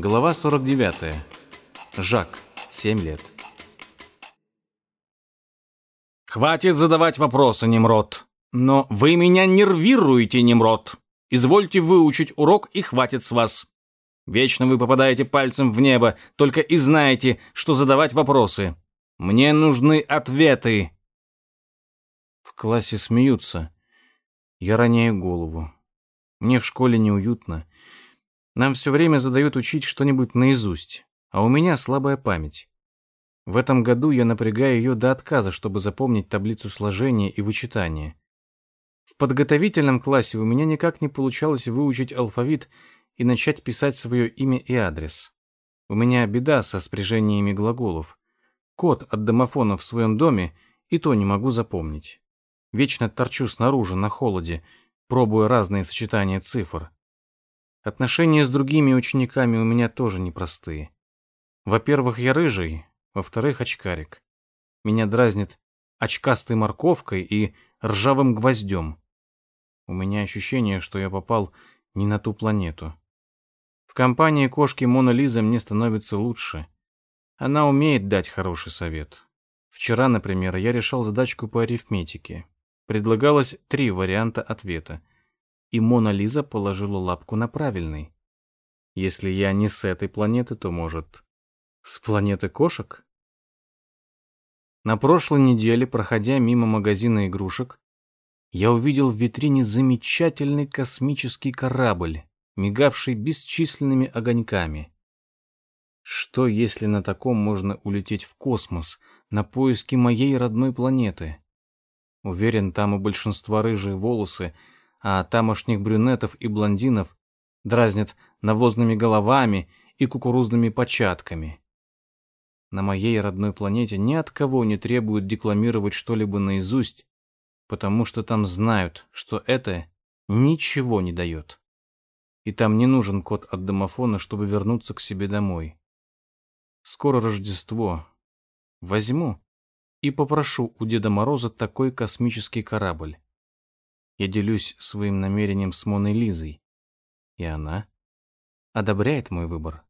Глава 49. Жак, 7 лет. «Хватит задавать вопросы, Немрод. Но вы меня нервируете, Немрод. Извольте выучить урок и хватит с вас. Вечно вы попадаете пальцем в небо, только и знаете, что задавать вопросы. Мне нужны ответы». В классе смеются. Я роняю голову. Мне в школе неуютно. Нам все время задают учить что-нибудь наизусть, а у меня слабая память. В этом году я напрягаю ее до отказа, чтобы запомнить таблицу сложения и вычитания. В подготовительном классе у меня никак не получалось выучить алфавит и начать писать свое имя и адрес. У меня беда со спряжениями глаголов. Код от домофона в своем доме и то не могу запомнить. Вечно торчу снаружи, на холоде, пробуя разные сочетания цифр. Отношения с другими учениками у меня тоже непростые. Во-первых, я рыжий, во-вторых, очкарик. Меня дразнит очкастой морковкой и ржавым гвоздем. У меня ощущение, что я попал не на ту планету. В компании кошки Мона Лиза мне становится лучше. Она умеет дать хороший совет. Вчера, например, я решал задачку по арифметике. Предлагалось три варианта ответа. И Мона Лиза положила лапку на правильный. Если я не с этой планеты, то, может, с планеты кошек? На прошлой неделе, проходя мимо магазина игрушек, я увидел в витрине замечательный космический корабль, мигавший бесчисленными огоньками. Что, если на таком можно улететь в космос, на поиски моей родной планеты? Уверен, там у большинства рыжие волосы, а тамошних брюнетов и блондинов дразнят навозными головами и кукурузными початками. На моей родной планете ни от кого не требуют декламировать что-либо наизусть, потому что там знают, что это ничего не дает. И там не нужен код от домофона, чтобы вернуться к себе домой. Скоро Рождество. Возьму и попрошу у Деда Мороза такой космический корабль. Я делюсь своим намерением с Моной Лизой, и она одобряет мой выбор.